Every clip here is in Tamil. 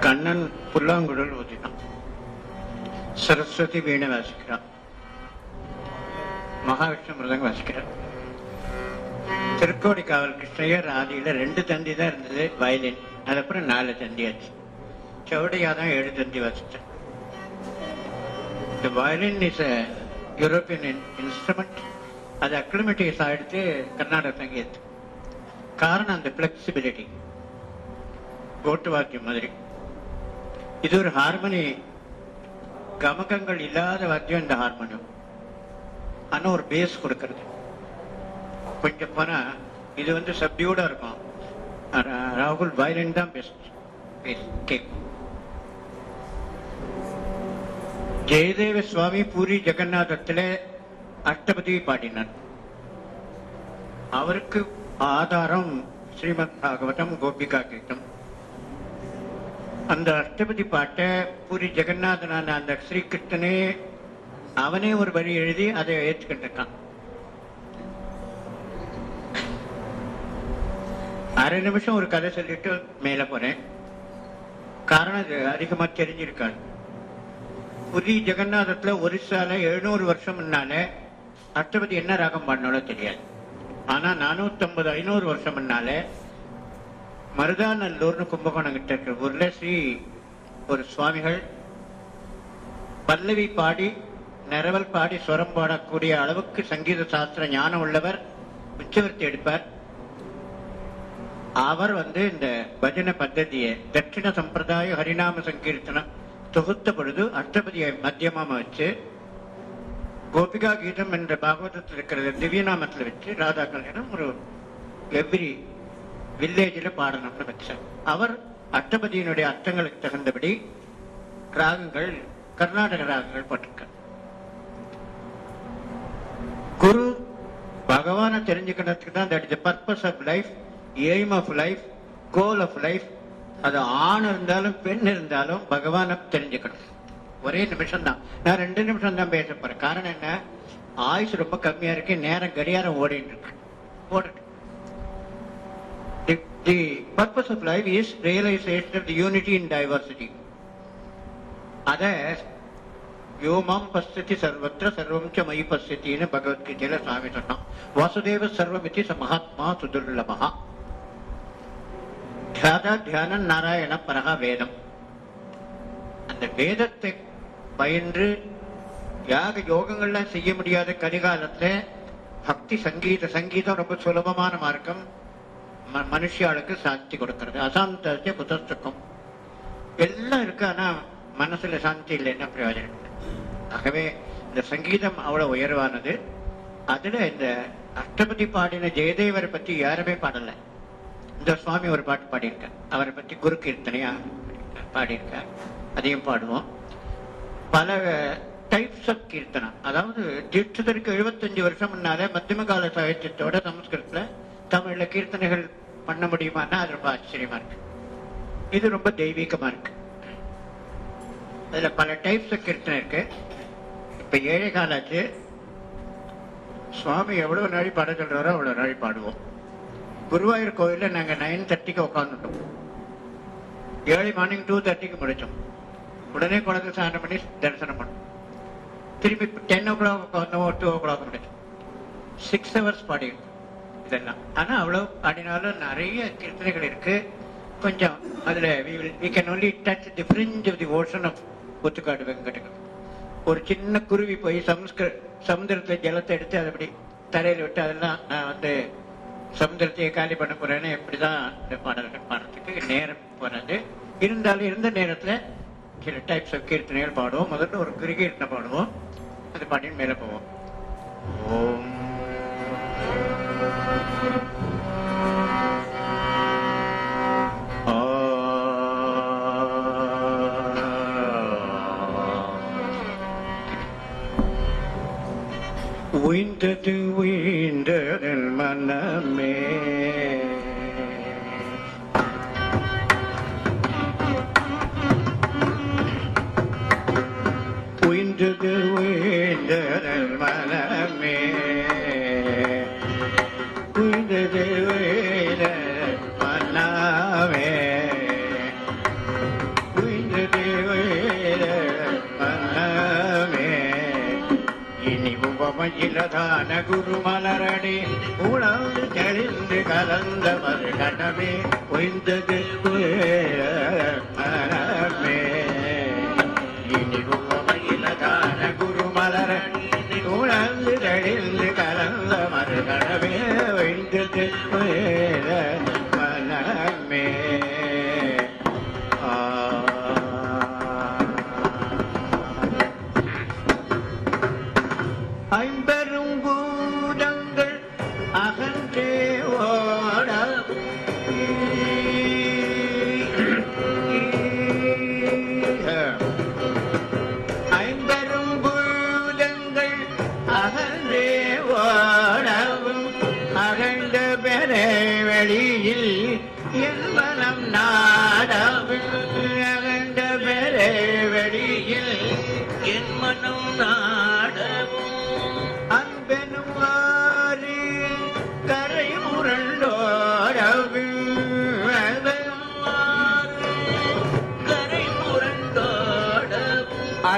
கண்ணன் புல்லாங்குழல் ஊதினான் சரஸ்வதி வீணை வாசிக்கிறான். மகாவிஷ்ணு மிருதங்க வாசிக்கிறான் திருக்கோடி காவல் கிருஷ்ணயர் ஆதியில ரெண்டு தந்தி தான் இருந்தது வயலின். அதுக்கப்புறம் நாலு தந்தி ஆச்சு. சவுடையா தான் ஏழு தந்தி வாசிச்சேன். இந்த வயலின் இஸ் யூரோப்பியன் இன்ஸ்ட்ருமெண்ட் அது அக்ளிமேட்டிஸ் ஆயிடுத்து கர்நாடக சங்கீத் காரணம் அந்த பிளெக்சிபிலிட்டி கோட்டு வாக்கியம் மாதிரி. இது ஒரு ஹார்மோனி கமகங்கள் இல்லாத வாத்தியம் இந்த ஹார்மோனியம் ஆனா ஒரு பேஸ் கொடுக்கறது கொஞ்சம் போனா இது வந்து சப்டியூடா இருக்கும் ராகுல் வயலின் தான் பெஸ்ட் கேட்கும் ஜெயதேவ சுவாமி பூரி ஜெகநாதத்துல அஷ்டபதி பாடினார் அவருக்கு ஆதாரம் ஸ்ரீமத் பாகவதம் கோபிகா கீதம் அந்த அஷ்டபதி பாட்டை பூரி ஜெகநாதனான அந்த ஸ்ரீகிருஷ்ணனே அவனே ஒரு வரி எழுதி அதை ஏற்றுக்கிட்டு இருக்கான் அரை நிமிஷம் ஒரு கதை சொல்லிட்டு மேல போறேன். காரணம் அது அதிகமா தெரிஞ்சிருக்காது. புரி ஜெகநாதத்துல ஒரிசால எழுநூறு வருஷம் முன்னால அஷ்டபதி என்ன ராகம் பாடினாலும் தெரியாது. ஆனா நானூத்தி ஐநூறு வருஷம் முன்னால மருதாநல்லூர்னு கும்பகோணம் கிட்ட இருக்கிற ஊர்ல ஸ்ரீ ஒரு சுவாமிகள் பல்லவி பாடி நிரவல் பாடி சுரம் பாடக்கூடிய அளவுக்கு சங்கீத சாஸ்திர ஞானம் உள்ளவர் உச்சவர்த்தி எடுப்பார். அவர் வந்து இந்த பஜனை பத்ததியை தட்சிண சம்பிரதாய ஹரிநாம சங்கீர்த்தனம் தொகுத்த பொழுது அஷ்டபதியை மத்தியமாம வச்சு கோபிகா கீதம் என்ற பாகவதத்தில் இருக்கிற திவ்யநாமத்தில் வச்சு ராதா கல்யாணம் ஒரு எவ்ரி வில்லேஜில் பாடணும்னு வச்சார். அவர் அஷ்டபதியினுடைய அர்த்தங்களுக்கு தகுந்தபடி ராகங்கள் கர்நாடக ராகங்கள் போட்டிருக்கார். குரு பகவானை தெரிஞ்சுக்கிறதுக்கு தான் that is purpose of life aim of life goal of life அது ஆண் இருந்தாலும் பெண் இருந்தாலும் பகவானை தெரிஞ்சுக்கணும். ஒரே நிமிஷம் தான் நான் ரெண்டு நிமிஷம் தான் பேச போறேன். காரணம் என்ன? ஆயுசு ரொம்ப கம்மியா இருக்கு. நேரம் கடியாரம் ஓடிட்டு இருக்கு. ஓடிட்டு The, purpose of life is realization of the unity in diversity. அத யோமாம் பசதி சர்வத்திர சர்வம் ச மயி பசியத்தின்னு பகவத்கீதையில சாமி சொன்னான் வாசுதேவ சர்வமிதி ச மகாத்மா சுதுர்லபா தியாதா தியானம் நாராயண பரகா வேதம் அந்த வேதத்தை பயின்று யாக யோகங்கள்லாம் செய்ய முடியாத கரிகாலத்துல பக்தி சங்கீத சங்கீதம் ரொம்ப சுலபமான மார்க்கம் மனுஷியாளுக்கு சாந்தி கொடுக்கறது. அசாந்தத்தை புத்தகம் எல்லாம் இருக்கு ஆனா மனசுல சாந்தி இல்லைன்னா பிரயோஜனம்? இல்லை. ஆகவே இந்த சங்கீதம் அவ்வளவு உயர்வானது. அதுல இந்த அஷ்டபதி பாடின ஜெயதேவரை பத்தி யாருமே பாடல. இந்த சுவாமி ஒரு பாட்டு பாடியிருக்கார். அவரை பத்தி குரு கீர்த்தனையா பாடியிருக்கார். அதையும் பாடுவோம். பல டைப்ஸ் ஆஃப் கீர்த்தனம். அதாவது தீட்சிதருக்கு 75 வருஷம் முன்னாலே மத்தியம கால சாகித்யத்தோட சமஸ்கிருத்தில் தமிழ்ல கீர்த்தனைகள் பண்ண முடியுமான்னா அது ரொம்ப ஆச்சரியமா இருக்கு. இது ரொம்ப தெய்வீகமா இருக்கு. அதுல பல டைப்ஸ் கீர்த்தனை இருக்கு. இப்ப ஏழை காலாச்சு. சுவாமி எவ்வளவு நாளை பாட சொல்றாரோ அவ்வளவு நாளை பாடுவோம். குருவாயூர் கோயில்ல நாங்க நைன் தேர்ட்டிக்கு உட்காந்துட்டோம் ஏர்லி மார்னிங் டூ தேர்ட்டிக்கு முடிச்சோம். உடனே குழந்தை சாயந்தரம் பண்ணி தரிசனம் பண்ணோம். திரும்பி டென் ஓ கிளாக் உட்காந்தோம் டூ ஓ கிளாக் முடிச்சோம். சிக்ஸ் ஹவர்ஸ் பாடியிருக்கோம். இதெல்லாம். ஆனா அவ்வளவு பாடினாலும் நிறைய கீர்த்தனைகள் இருக்கு. கொஞ்சம் அதுல we will- only touch the touch of the of of ocean ஒரு சின்ன குருவி போய் சம்ஸ்கிரு சமுதிரத்துல ஜலத்தை எடுத்து அதை அப்படி தரையில விட்டு அதெல்லாம் நான் வந்து சமுத்திரத்தையே காலி பண்ண போறேன்னு எப்படிதான் இந்த பாடல்கள் பாடுறதுக்கு நேரம் போறது. இருந்தாலும் இருந்த நேரத்துல சில டைப்ஸ் ஆஃப் கீர்த்தனைகள் பாடுவோம். முதல்ல ஒரு கிரிகீர்த்தனை பாடுவோம். அது பாடின்னு மேல போவோம். ஓ. winter to winter my name. மயிலதான குருமலரடி உணர்ந்து தெளிந்து கலந்தவர் கடமே பொய்ந்தது ஐம்பெரும் பூதங்கள் அகன்றே ஓட ஐம்பெரும் பூதங்கள் அகன்றே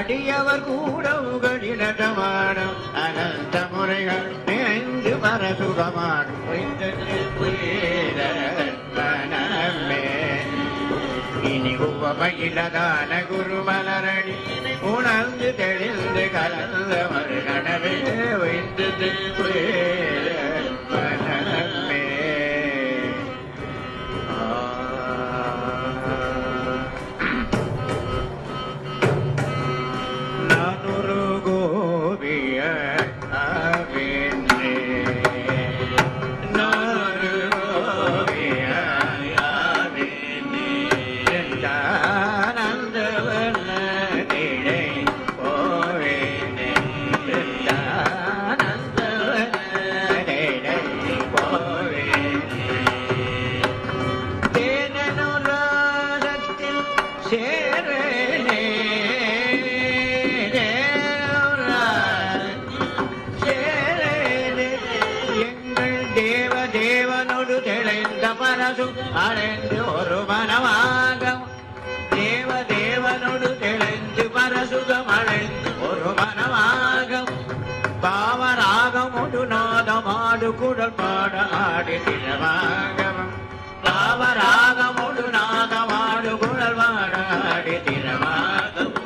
அடியவர் கூட உகடினமானம் அனந்த முறைகள் நிறைந்து பரசுகமாடும் மனமே இனி உவமையிலதான குருமலரடி உணர்ந்து தெளிந்து கலந்த மறுகணவே வைத்து மனமே நாதமாடு குடல் பாட ஆடி திரவாகவம் பாவராகமுடு நாதமாடு குடல் பாட ஆடி திரவாகவம்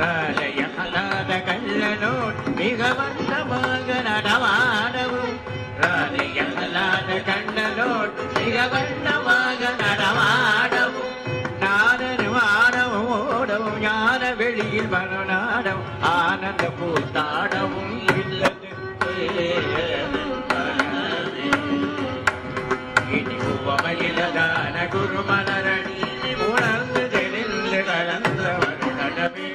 ராஜயகலாத கல்லனோட் மிக வண்ணமாக நடமாடவும் ராஜயகலாத கண்ணனோட் மிக வண்ணமாக நடமாடவும் நாடனும் ஆடவும் ஓடவும் ஞான வெளியில் மனநாடவும் ஆனந்த பூத்தாட ஒரு மலரடி உணர்ந்து தெளிந்து கலந்தவர் நடவே